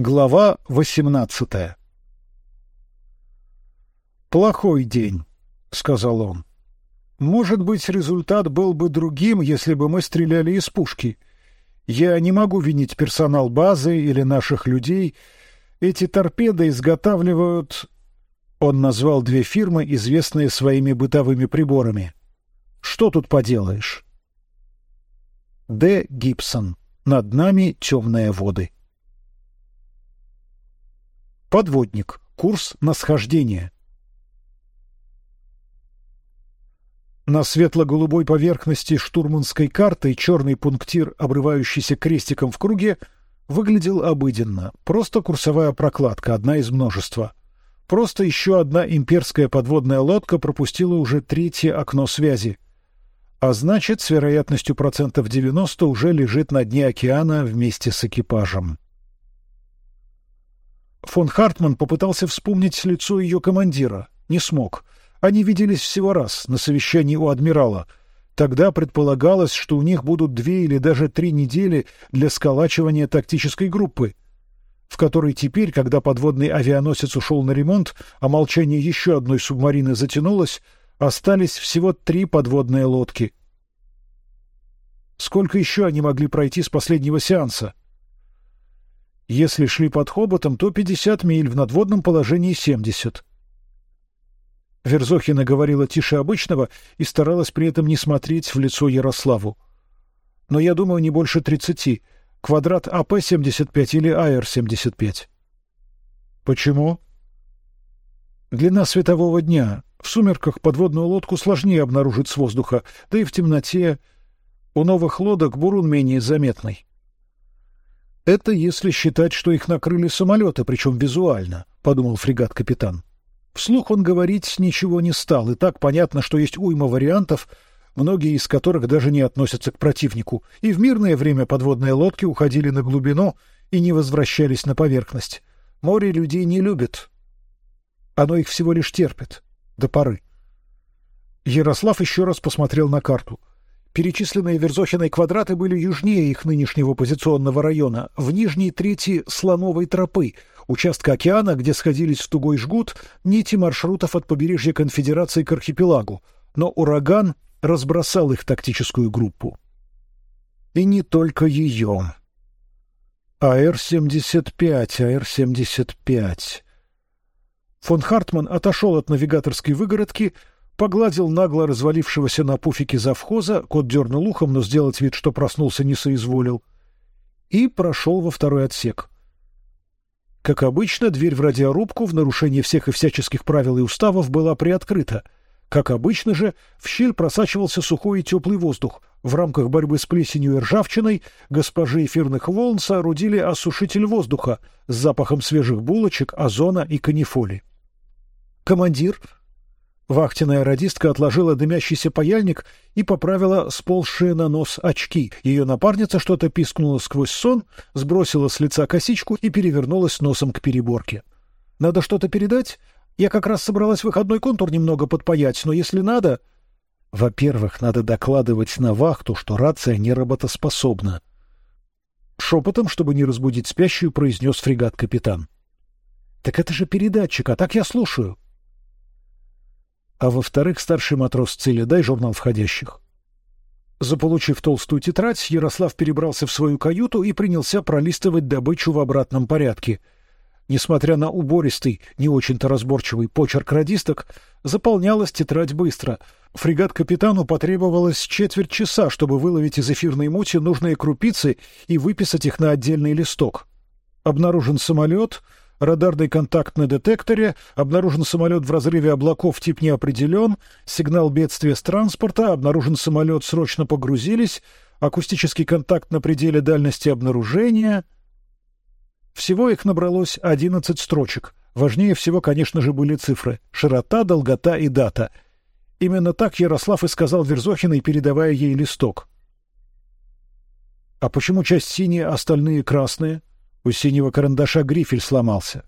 Глава восемнадцатая. Плохой день, сказал он. Может быть, результат был бы другим, если бы мы стреляли из пушки. Я не могу винить персонал базы или наших людей. Эти торпеды изготавливают. Он назвал две фирмы, известные своими бытовыми приборами. Что тут поделаешь? Д. Гибсон. Над нами темные воды. Подводник. Курс на схождение. На светло-голубой поверхности штурманской карты черный пунктир, обрывающийся крестиком в круге, выглядел обыденно, просто курсовая прокладка, одна из множества. Просто еще одна имперская подводная лодка пропустила уже третье окно связи, а значит, с вероятностью процентов 90 уже лежит на дне океана вместе с экипажем. Фон Хартман попытался вспомнить лицо ее командира, не смог. Они виделись всего раз на совещании у адмирала. Тогда предполагалось, что у них будут две или даже три недели для сколачивания тактической группы, в которой теперь, когда подводный авианосец ушел на ремонт, а молчание еще одной субмарины затянулось, остались всего три подводные лодки. Сколько еще они могли пройти с последнего сеанса? Если шли под хоботом, то пятьдесят миль, в надводном положении семьдесят. Верзохина говорила тише обычного и старалась при этом не смотреть в лицо Ярославу. Но я думаю, не больше тридцати. Квадрат АП-75 или АР-75. Почему? Длина светового дня. В сумерках подводную лодку сложнее обнаружить с воздуха, да и в темноте у новых лодок бурун менее заметный. Это если считать, что их накрыли самолеты, причем визуально, подумал фрегат-капитан. Вслух он говорить ничего не стал, и так понятно, что есть уйма вариантов, многие из которых даже не относятся к противнику. И в мирное время подводные лодки уходили на глубину и не возвращались на поверхность. Море людей не любит, оно их всего лишь терпит до поры. Ярослав еще раз посмотрел на карту. Перечисленные Верзохиной квадраты были южнее их нынешнего позиционного района, в нижней трети слоновой тропы, участка океана, где сходились в тугой жгут нити маршрутов от побережья Конфедерации к архипелагу, но ураган разбросал их тактическую группу. И не только ее. АР-75, АР-75. Фон Хартман отошел от навигаторской выгородки, погладил нагло развалившегося на пуфике завхоза, кот дернул ухом, но сделать вид, что проснулся, не соизволил, и прошел во второй отсек. Как обычно, дверь в радиорубку в нарушение всех и всяческих правил и уставов была приоткрыта. Как обычно же, в щель просачивался сухой и теплый воздух. В рамках борьбы с плесенью и ржавчиной госпожи эфирных волн соорудили осушитель воздуха с запахом свежих булочек, озона и канифоли. Командир Вахтенная радистка отложила дымящийся паяльник и поправила сползшие на нос очки. Ее напарница что-то пискнула сквозь сон, сбросила с лица косичку и перевернулась носом к переборке. Надо что-то передать? Я как раз собралась выходной контур немного подпаять, но если надо, во-первых, надо докладывать на вахту, что рация не работоспособна. Шепотом, чтобы не разбудить спящую, произнес фрегат капитан. Так это же передатчик, а так я слушаю а во-вторых, старший матрос Цили, дай журнал входящих. Заполучив толстую тетрадь, Ярослав перебрался в свою каюту и принялся пролистывать добычу в обратном порядке. Несмотря на убористый, не очень-то разборчивый почерк радисток, заполнялась тетрадь быстро. Фрегат капитану потребовалось четверть часа, чтобы выловить из эфирной мути нужные крупицы и выписать их на отдельный листок. Обнаружен самолет, Радарный контакт на детекторе, обнаружен самолет в разрыве облаков, тип не определен, сигнал бедствия с транспорта, обнаружен самолет, срочно погрузились, акустический контакт на пределе дальности обнаружения. Всего их набралось одиннадцать строчек. Важнее всего, конечно же, были цифры: широта, долгота и дата. Именно так Ярослав и сказал Верзохиной, передавая ей листок. А почему часть синяя, а остальные красные? У синего карандаша грифель сломался.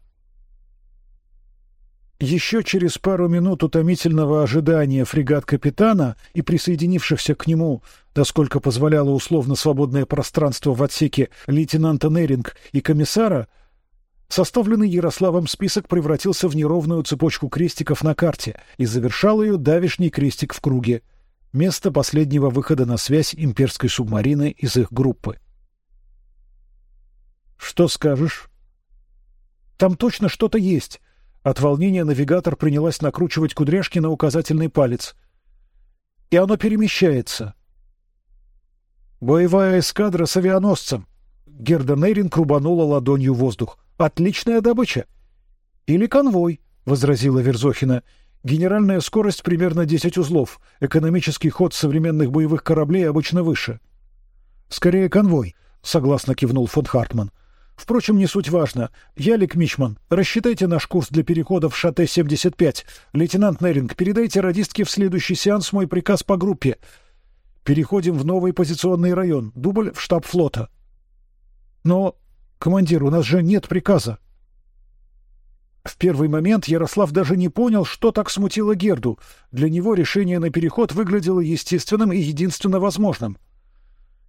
Еще через пару минут утомительного ожидания фрегат капитана и присоединившихся к нему, насколько позволяло условно свободное пространство в отсеке лейтенанта Неринг и комиссара, Составленный Ярославом список превратился в неровную цепочку крестиков на карте и завершал ее давишний крестик в круге. Место последнего выхода на связь имперской субмарины из их группы. Что скажешь? Там точно что-то есть. От волнения навигатор принялась накручивать кудряшки на указательный палец. И оно перемещается. Боевая эскадра с авианосцем. Герда Нейринг рубанула ладонью воздух. Отличная добыча. Или конвой, возразила Верзохина. Генеральная скорость примерно 10 узлов. Экономический ход современных боевых кораблей обычно выше. Скорее конвой, согласно кивнул фон Хартман. Впрочем, не суть важно. Ялик Мичман, рассчитайте наш курс для перехода в Шате-75. Лейтенант Неринг, передайте радистке в следующий сеанс мой приказ по группе. Переходим в новый позиционный район. Дубль в штаб флота. Но, командир, у нас же нет приказа. В первый момент Ярослав даже не понял, что так смутило Герду. Для него решение на переход выглядело естественным и единственно возможным.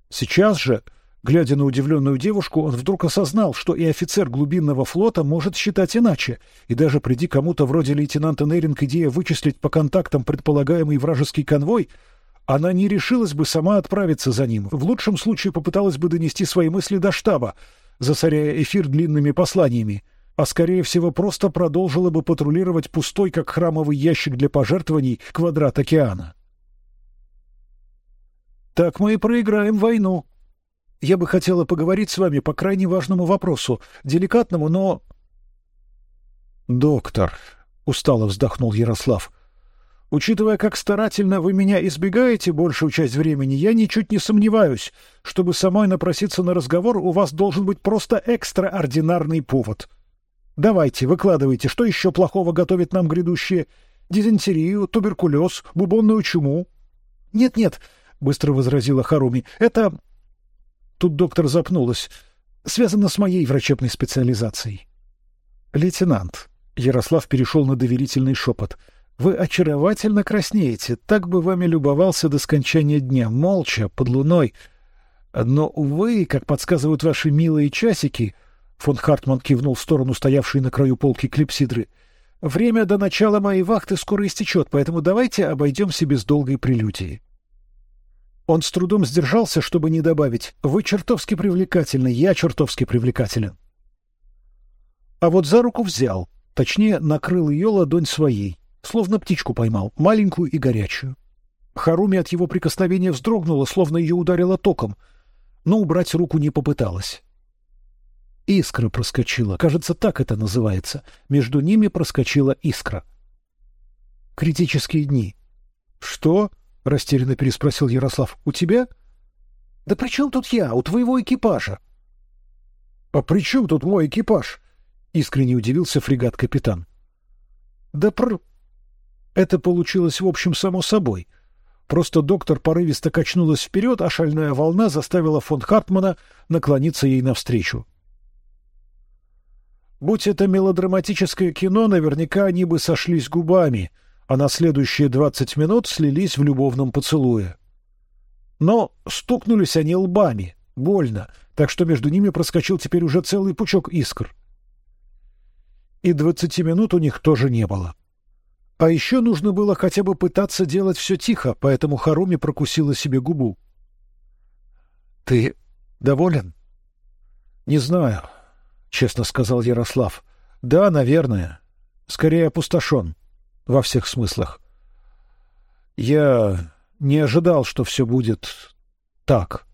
Сейчас же Глядя на удивленную девушку, он вдруг осознал, что и офицер глубинного флота может считать иначе, и даже приди кому-то вроде лейтенанта Нейринг идея вычислить по контактам предполагаемый вражеский конвой, она не решилась бы сама отправиться за ним. В лучшем случае попыталась бы донести свои мысли до штаба, засоряя эфир длинными посланиями, а скорее всего просто продолжила бы патрулировать пустой, как храмовый ящик для пожертвований, квадрат океана. Так мы и проиграем войну, я бы хотела поговорить с вами по крайне важному вопросу, деликатному, но Доктор, устало вздохнул Ярослав. Учитывая, как старательно вы меня избегаете большую часть времени, я ничуть не сомневаюсь, чтобы самой напроситься на разговор, у вас должен быть просто экстраординарный повод. Давайте, выкладывайте, что еще плохого готовит нам грядущее? Дизентерию, туберкулез, бубонную чуму? Нет-нет, быстро возразила Харуми. Это Тут доктор запнулась. Связано с моей врачебной специализацией. Лейтенант. Ярослав перешел на доверительный шепот. Вы очаровательно краснеете. Так бы вами любовался до скончания дня, молча, под луной. Но, увы, как подсказывают ваши милые часики, фон Хартман кивнул в сторону стоявшей на краю полки клипсидры. Время до начала моей вахты скоро истечет, поэтому давайте обойдемся без долгой прелюдии. Он с трудом сдержался, чтобы не добавить: "Вы чертовски привлекательны, я чертовски привлекателен". А вот за руку взял, точнее, накрыл ее ладонь своей, словно птичку поймал, маленькую и горячую. Харуми от его прикосновения вздрогнула, словно ее ударило током, но убрать руку не попыталась. Искра проскочила, кажется, так это называется. Между ними проскочила искра. Критические дни. Что? — растерянно переспросил Ярослав. — У тебя? — Да при чем тут я? У твоего экипажа. — А при чем тут мой экипаж? — искренне удивился фрегат-капитан. — Да пр... Это получилось, в общем, само собой. Просто доктор порывисто качнулась вперед, а шальная волна заставила фон Хартмана наклониться ей навстречу. Будь это мелодраматическое кино, наверняка они бы сошлись губами — а на следующие двадцать минут слились в любовном поцелуе. Но стукнулись они лбами, больно, так что между ними проскочил теперь уже целый пучок искр. И двадцати минут у них тоже не было. А еще нужно было хотя бы пытаться делать все тихо, поэтому Харуми прокусила себе губу. — Ты доволен? — Не знаю, — честно сказал Ярослав. — Да, наверное. Скорее опустошен. — во всех смыслах. Я не ожидал, что все будет так.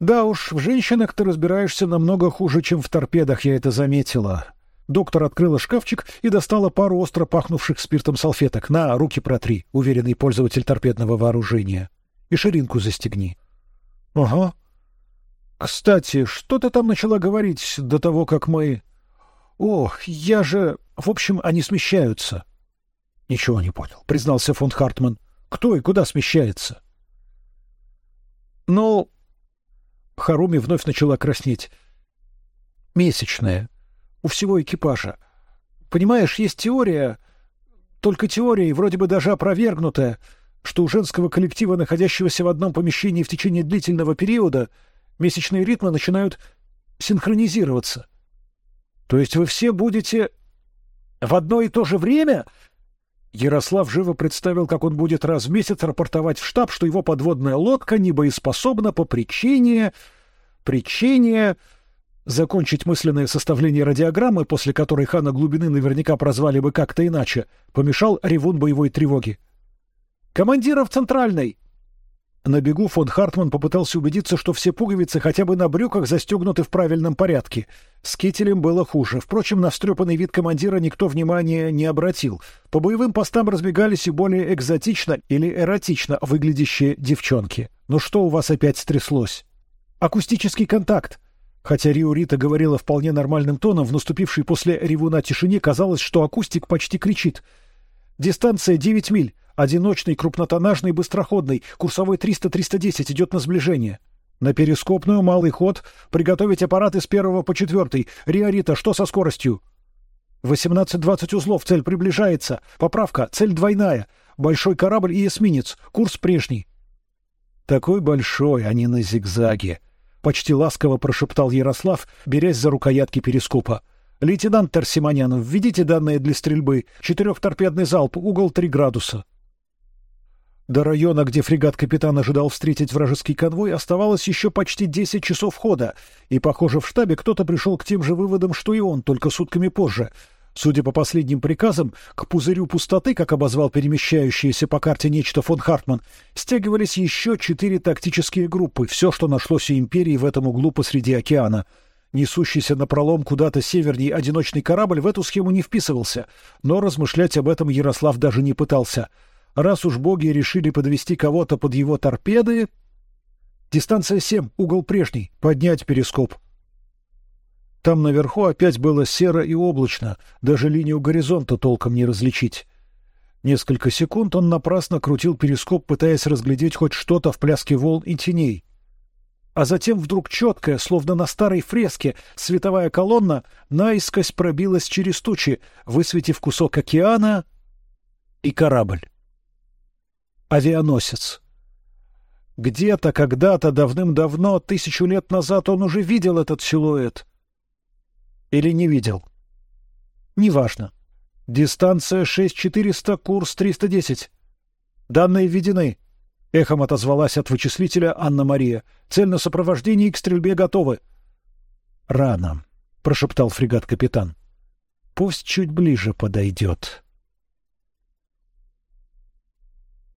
Да уж, в женщинах ты разбираешься намного хуже, чем в торпедах, я это заметила. Доктор открыла шкафчик и достала пару остро пахнувших спиртом салфеток. На, руки протри, уверенный пользователь торпедного вооружения. И ширинку застегни. Ага. Кстати, что ты там начала говорить до того, как мы... Ох, я же... В общем, они смещаются. Ничего не понял, признался фон Хартман. Кто и куда смещается? Ну, Харуми вновь начала краснеть. Месячная. У всего экипажа. Понимаешь, есть теория, только теория, и вроде бы даже опровергнутая, что у женского коллектива, находящегося в одном помещении в течение длительного периода, месячные ритмы начинают синхронизироваться. То есть вы все будете в одно и то же время? Ярослав живо представил, как он будет раз в месяц рапортовать в штаб, что его подводная лодка не боеспособна по причине... причине... Закончить мысленное составление радиограммы, после которой хана глубины наверняка прозвали бы как-то иначе, помешал ревун боевой тревоги. «Командиров центральной!» На бегу фон Хартман попытался убедиться, что все пуговицы хотя бы на брюках застегнуты в правильном порядке. С кителем было хуже. Впрочем, на встрепанный вид командира никто внимания не обратил. По боевым постам разбегались и более экзотично или эротично выглядящие девчонки. «Ну что у вас опять стряслось?» «Акустический контакт!» Хотя Риорита говорила вполне нормальным тоном, в наступившей после ревуна тишине казалось, что акустик почти кричит. «Дистанция девять миль. Одиночный, крупнотоннажный, быстроходный, курсовой 300-310 идет на сближение. На перископную малый ход приготовить аппараты с первого по четвертый. Риорита, что со скоростью? 18-20 узлов, цель приближается. Поправка, цель двойная. Большой корабль и эсминец, курс прежний. Такой большой, а не на зигзаге. Почти ласково прошептал Ярослав, берясь за рукоятки перископа. Лейтенант Тарсиманян, введите данные для стрельбы. Четырехторпедный залп, угол три градуса. До района, где фрегат капитан ожидал встретить вражеский конвой, оставалось еще почти десять часов хода, и, похоже, в штабе кто-то пришел к тем же выводам, что и он, только сутками позже. Судя по последним приказам, к пузырю пустоты, как обозвал перемещающееся по карте нечто фон Хартман, стягивались еще четыре тактические группы, все, что нашлось у империи в этом углу посреди океана. Несущийся на пролом куда-то северней одиночный корабль в эту схему не вписывался, но размышлять об этом Ярослав даже не пытался — Раз уж боги решили подвести кого-то под его торпеды... Дистанция семь, угол прежний, поднять перископ. Там наверху опять было серо и облачно, даже линию горизонта толком не различить. Несколько секунд он напрасно крутил перископ, пытаясь разглядеть хоть что-то в пляске волн и теней. А затем вдруг четкая, словно на старой фреске, световая колонна наискось пробилась через тучи, высветив кусок океана и корабль авианосец. Где-то, когда-то, давным-давно, тысячу лет назад он уже видел этот силуэт. Или не видел. Неважно. Дистанция 6400, курс 310. Данные введены. Эхом отозвалась от вычислителя Анна-Мария. Цель на сопровождении к стрельбе готовы. Рано, прошептал фрегат-капитан. Пусть чуть ближе подойдет.